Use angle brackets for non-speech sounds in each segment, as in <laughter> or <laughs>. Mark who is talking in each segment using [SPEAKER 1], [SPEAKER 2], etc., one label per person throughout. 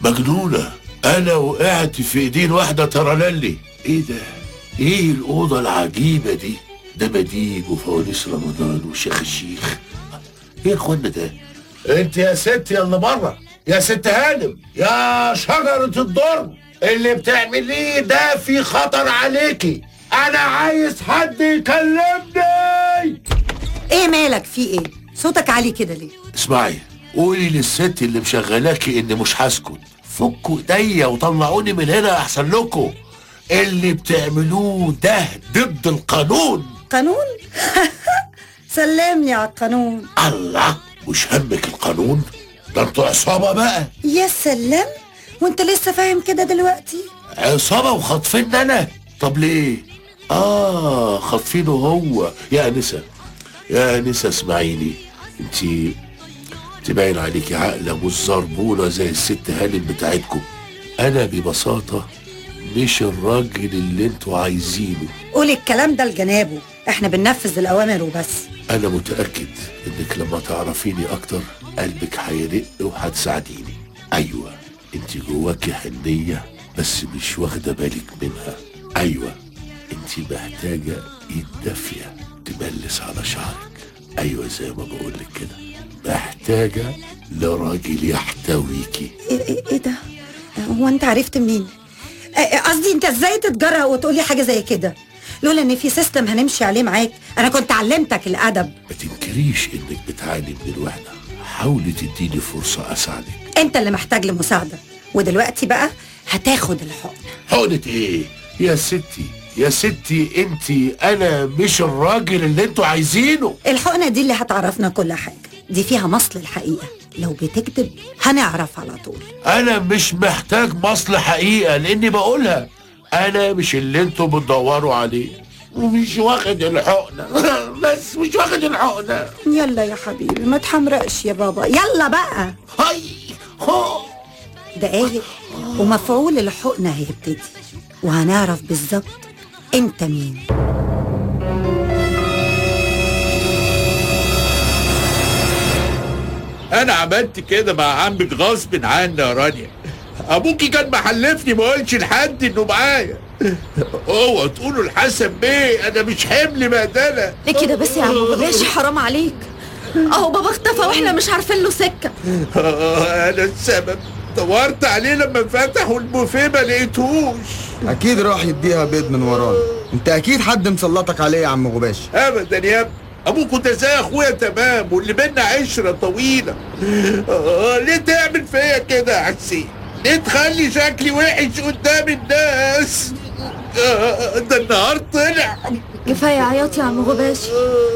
[SPEAKER 1] مجنونة أنا وقعت في إيدين واحدة ترللي إيه ده؟ إيه الأوضة العجيبة دي؟ ده مديد وفوانيس رمضان وشيخ الشيخ. إيه يا إخوانا ده؟ أنت يا ست يا اللي بره. يا ست هانم. يا شجرة الضر اللي بتعمليه ده في خطر عليكي. أنا عايز حد يكلمني.
[SPEAKER 2] إيه مالك؟ في إيه؟ صوتك عالي كده ليه؟
[SPEAKER 1] اسمعي. قولي للست اللي مشغلاكي اني مش هسكت. فكوا إيديا وطلعوني من هنا أحسن لكم. اللي بتعملوه ده ضد القانون.
[SPEAKER 2] قانون؟ <laughs> سلمني على القانون.
[SPEAKER 1] الله مش همك القانون؟ ده أنتوا عصابة بقى.
[SPEAKER 2] يا سلام وانت لسه فاهم كده دلوقتي؟
[SPEAKER 1] عصابة وخاطفين أنا. طب ليه؟ آه خاطفينه هو. يا أنسة يا أنسة اسمعيني. انتي انت باين عليكي عاقلة مش زربونة زي الست هانم بتاعتكم. أنا ببساطة مش الراجل اللي أنتوا عايزينه.
[SPEAKER 2] قول الكلام ده لجنابه. إحنا بننفذ الأوامر وبس.
[SPEAKER 1] أنا متأكد إنك لما تعرفيني أكتر قلبك هيرق وهتساعديني. أيوه أنت جواكي حنية بس مش واخدة بالك منها. أيوه أنت محتاجة إيد دافية تبلس على شعرك. أيوه زي ما بقولك كده. محتاجة لراجل يحتويكي
[SPEAKER 2] إيه, إيه, إيه ده؟ هو أنت عرفت منين؟ قصدي أنت إزاي تتجرأ وتقولي حاجة زي كده؟ لولا إن في سيستم هنمشي عليه معاك أنا كنت علمتك الأدب.
[SPEAKER 1] ما تنكريش إنك بتعاني من الوحدة حاولي تديني فرصة أساعدك.
[SPEAKER 2] أنت اللي محتاج لمساعدة. ودلوقتي بقى هتاخد الحقن.
[SPEAKER 1] حقنة إيه؟ يا ستي يا ستي أنتي أنا مش الراجل اللي أنتوا عايزينه.
[SPEAKER 2] الحقنة دي اللي هتعرفنا كل حاجة. دي فيها مصل الحقيقة. لو بتكذب هنعرف على طول.
[SPEAKER 1] أنا مش محتاج مصل حقيقة لأني بقولها. أنا مش اللي أنتوا بتدوروا عليه. ومش واخد الحقنة. <laughs> بس مش واخد الحقنة.
[SPEAKER 2] يلا يا حبيبي ما تحمرقش يا بابا. يلا بقى.
[SPEAKER 1] هاي هو.
[SPEAKER 2] دقايق ومفعول الحقنة هيبتدي. وهنعرف بالظبط انت مين.
[SPEAKER 3] أنا عملت كده مع عمك غصب عني يا رانيا. ابوكي كان محلفني ما قلتش لحد انه معايا. اوعى تقولوا لحسن بيه أنا مش حمل بهدله
[SPEAKER 4] ليه كده بس يا عم باشا حرام عليك. اهو بابا اختفى وإحنا مش عارفين له سكة.
[SPEAKER 3] آه، أنا السبب. دورت عليه لما فتحوا البوفيه ما لقيتهوش.
[SPEAKER 5] أكيد راح يديها بيض من ورانا. انت أكيد حد مسلطك عليه يا عم غباش.
[SPEAKER 3] ابدا يا ابني. أبوك ده زي أخويا؟ تمام واللي بينا عشرة طويلة. آه ليه تعمل فيا كده يا حسين ليه تخلي شكلي وحش قدام الناس؟ آه ده النهار طلع.
[SPEAKER 4] كفاية عياط يا عم غباشي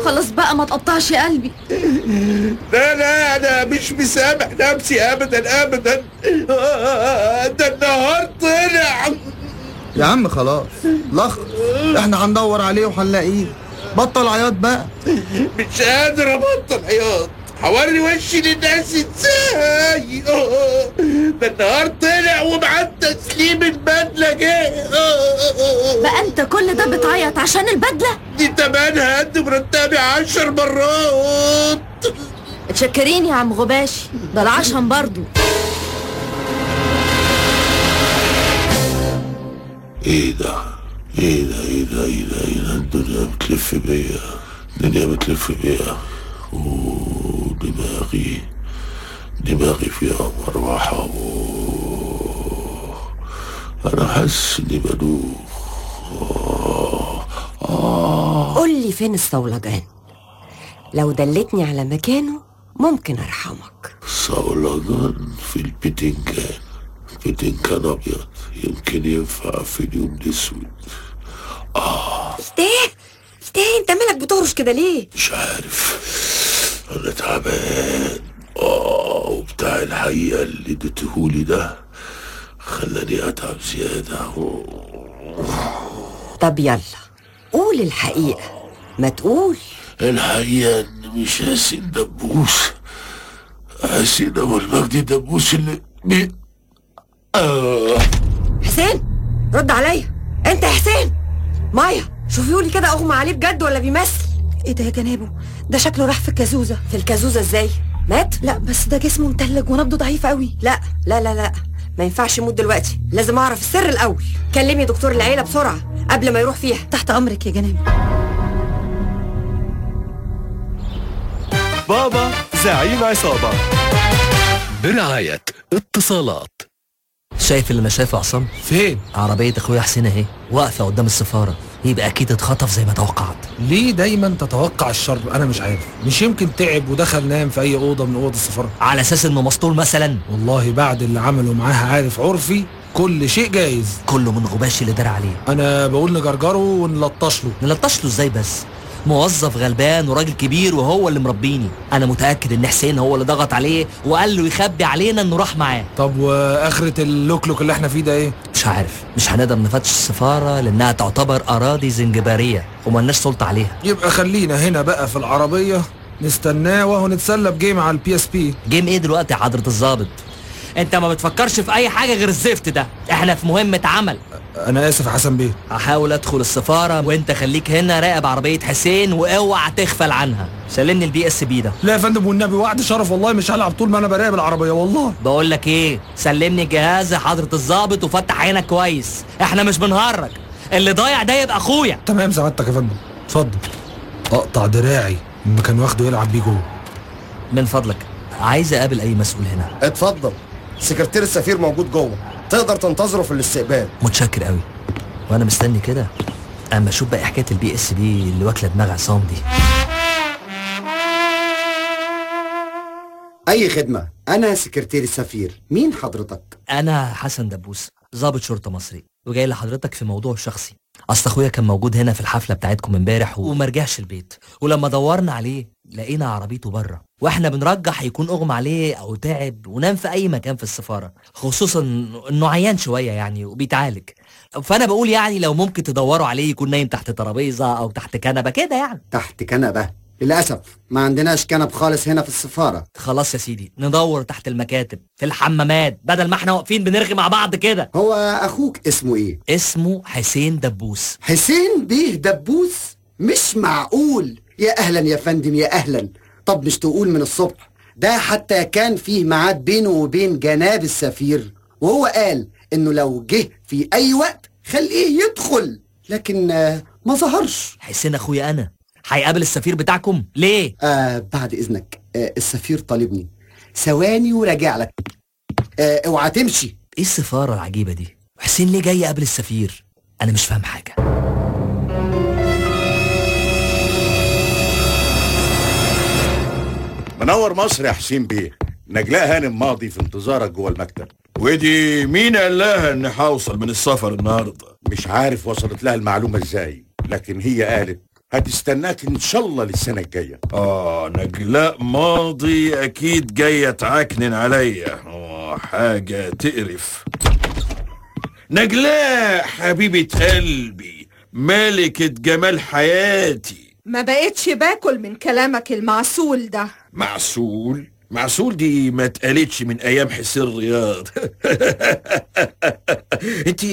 [SPEAKER 4] خلاص بقى ما تقطعش قلبي.
[SPEAKER 3] لا لا أنا مش مسامح نفسي ابدا ابدا. آه ده النهار طلع.
[SPEAKER 5] يا عم خلاص لخ إحنا هندور عليه وهنلاقيه. بطل عياط بقى. <laughs>
[SPEAKER 3] مش قادر أبطل عياط. هوري وشي للناس إزاي؟ آه، <laughs> ده النهار طلع ومعاه تسليم البدلة جه آه، <laughs>
[SPEAKER 4] بقى أنت كل ده بتعيط عشان البدلة؟
[SPEAKER 3] دي تمنها قد مرتبي عشر مرات.
[SPEAKER 4] اتشكرين يا عم غباشي ده العشم برضو.
[SPEAKER 1] إيه ده؟ إيه ده إيه ده إيه ده إيه ده الدنيا بتلف بيا الدنيا بتلف بيا ودماغي دماغي فيها مروحة أوه. أنا حاسس إني بدوخ آه. آه.
[SPEAKER 6] قول لي فين الصولجان لو دلتني على مكانه ممكن أرحمك
[SPEAKER 1] صولجان في البتنجان بتنجان ابيض يمكن ينفع في اليوم الاسود
[SPEAKER 6] إيه إيه انت مالك بتهرش كده ليه؟
[SPEAKER 1] مش عارف. أنا تعبان. آه وبتاع الحقيقة اللي اديتهولي ده خلاني أتعب زيادة.
[SPEAKER 6] طب يلا قول الحقيقة. ما تقول.
[SPEAKER 1] الحقيقة إن مش حسين دبوس. حسين أبو المجدي دبوس اللي. آه.
[SPEAKER 6] حسين رد عليا. أنت يا حسين. مايا شوفيولي كده أغمى عليه بجد ولا بيمثل؟
[SPEAKER 2] إيه ده يا جنابه؟ ده شكله راح في الكازوزة.
[SPEAKER 6] في الكازوزة إزاي؟ مات؟
[SPEAKER 2] لا بس ده جسمه متلج ونبضه ضعيف قوي.
[SPEAKER 6] لا لا لا لا. ما ينفعش يموت دلوقتي. لازم أعرف السر الأول. كلمي دكتور العيلة بسرعة قبل ما يروح فيها.
[SPEAKER 2] تحت أمرك يا جناب
[SPEAKER 7] بابا زعيم عصابة. برعاية اتصالات.
[SPEAKER 8] شايف اللي أنا شايفه يا عصام؟
[SPEAKER 9] فين؟
[SPEAKER 8] عربية أخويا حسين أهي واقفة قدام السفارة يبقى أكيد اتخطف زي ما توقعت.
[SPEAKER 9] ليه دايما تتوقع الشر؟ أنا مش عارف. مش يمكن تعب ودخل نام في أي أوضة من أوض السفارة.
[SPEAKER 8] على أساس إنه مسطول مثلا؟
[SPEAKER 9] والله بعد اللي عمله معاها عارف عرفي كل شيء جايز.
[SPEAKER 8] كله من غباش اللي دار عليه.
[SPEAKER 9] أنا بقول نجرجره ونلطش له.
[SPEAKER 8] نلطش له إزاي بس؟ موظف غلبان وراجل كبير وهو اللي مربيني. أنا متأكد إن حسين هو اللي ضغط عليه وقال له يخبي علينا إنه راح معاه.
[SPEAKER 9] طب وآخرة اللوكلوك اللي إحنا فيه ده إيه؟
[SPEAKER 8] مش عارف. مش هنقدر نفتش السفارة لأنها تعتبر أراضي زنجبارية وملناش سلطة عليها.
[SPEAKER 9] يبقى خلينا هنا بقى في العربية نستناه وهو نتسلى ب game على ال PSP
[SPEAKER 8] game إيه دلوقتي يا حضرة الظابط أنت ما بتفكرش في أي حاجة غير الزفت ده. إحنا في مهمة عمل.
[SPEAKER 9] أنا آسف يا حسن بيه.
[SPEAKER 8] هحاول أدخل السفارة وأنت خليك هنا راقب عربية حسين وأوعى تغفل عنها. سلمني ال PSP ده.
[SPEAKER 9] لا يا فندم والنبي وعد شرف والله مش هلعب طول ما أنا براقب العربية والله.
[SPEAKER 8] بقول لك إيه؟ سلمني الجهاز يا حضرة الظابط وفتح عينك كويس. إحنا مش بنهرج. اللي ضايع ده يبقى أخويا.
[SPEAKER 9] تمام سعادتك يا فندم. اتفضل. أقطع دراعي لما كان واخده يلعب بيه جوه.
[SPEAKER 8] من فضلك. عايز أقابل أي مسؤول هنا؟
[SPEAKER 5] اتفضل. سكرتير السفير موجود جوه. تقدر تنتظره في الاستقبال.
[SPEAKER 8] متشكر قوي. وأنا مستني كده. اما أشوف بقى حكاية ال PSP اللي واكلة دماغ عصام دي.
[SPEAKER 10] أي خدمة. أنا سكرتير السفير. مين حضرتك؟
[SPEAKER 8] أنا حسن دبوس ضابط شرطة مصري. وجاي لحضرتك في موضوع شخصي. أصل أخويا كان موجود هنا في الحفلة بتاعتكم امبارح وما رجعش البيت. ولما دورنا عليه لقينا عربيته بره. وإحنا بنرجح يكون اغمى عليه أو تعب ونام في اي مكان في السفارة خصوصا انه عيان شوية يعني وبيتعالج. فأنا بقول يعني لو ممكن تدوروا عليه يكون نايم تحت ترابيزة أو تحت كنبة كده يعني.
[SPEAKER 10] تحت كنبة؟ للأسف ما عندناش كنب خالص هنا في السفارة.
[SPEAKER 8] خلاص يا سيدي ندور تحت المكاتب في الحمامات بدل ما إحنا واقفين بنرغي مع بعض كده.
[SPEAKER 10] هو أخوك اسمه إيه؟
[SPEAKER 8] اسمه حسين دبوس.
[SPEAKER 10] حسين بيه دبوس؟ مش معقول. يا أهلا يا فندم يا أهلا. طب مش تقول من الصبح. ده حتى كان فيه ميعاد بينه وبين جناب السفير. وهو قال إنه لو جه في أي وقت خليه يدخل. لكن آه، ما ظهرش.
[SPEAKER 8] حسين أخويا أنا. هيقابل السفير بتاعكم. ليه؟
[SPEAKER 10] آه بعد إذنك. آه السفير طالبني. ثواني وراجع لك. آه اوعى تمشي.
[SPEAKER 8] إيه السفارة العجيبة دي؟ حسين ليه جاي يقابل السفير؟ أنا مش فاهم حاجة.
[SPEAKER 11] منور مصر يا حسين بيه. نجلاء هانم ماضي في انتظارك جوه المكتب.
[SPEAKER 12] ودي مين قال لها إني هوصل من السفر النهارده؟
[SPEAKER 11] مش عارف وصلت لها المعلومة إزاي لكن هي قالت هتستناك إن شاء الله للسنة الجاية.
[SPEAKER 12] آه نجلاء ماضي أكيد جاية تعكنن عليا. آه حاجة تقرف. نجلاء حبيبة قلبي ملكة جمال حياتي.
[SPEAKER 13] ما بقتش باكل من كلامك المعسول ده.
[SPEAKER 12] معسول؟ معسول دي ما اتقالتش من أيام حسين رياض <laughs> انت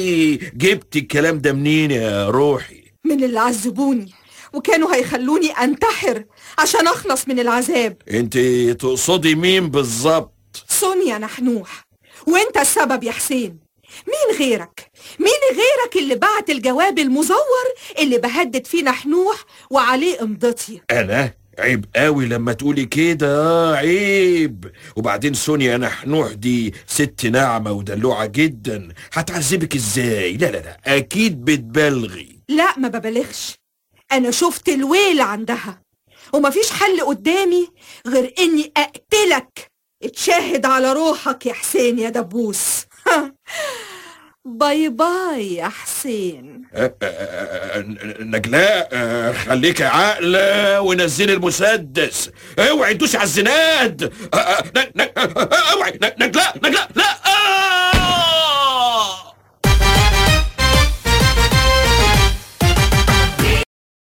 [SPEAKER 12] جبت الكلام ده منين يا روحي؟
[SPEAKER 13] من اللي عذبوني وكانوا هيخلوني أنتحر عشان أخلص من العذاب.
[SPEAKER 12] انت تقصدي مين بالظبط؟
[SPEAKER 13] سونيا نحنوح وانت السبب يا حسين. مين غيرك؟ مين غيرك اللي بعت الجواب المزور اللي بهدد فيه نحنوح وعليه امضتي؟
[SPEAKER 12] أنا؟ عيب قوي لما تقولي كده عيب. وبعدين سونيا نحنوح دي ست ناعمة ودلوعة جدا. هتعذبك إزاي؟ لا لا لا. أكيد بتبالغي.
[SPEAKER 13] لا ما ببالغش. أنا شفت الويل عندها. ومفيش حل قدامي غير إني أقتلك. اتشاهد على روحك يا حسين يا دبوس. <laughs> باي باي يا حسين
[SPEAKER 12] آه، آه، آه، نجلاء خليكي عاقلة ونزلي المسدس. أوعي تدوسي على الزناد أوعي. نجلاء نجلاء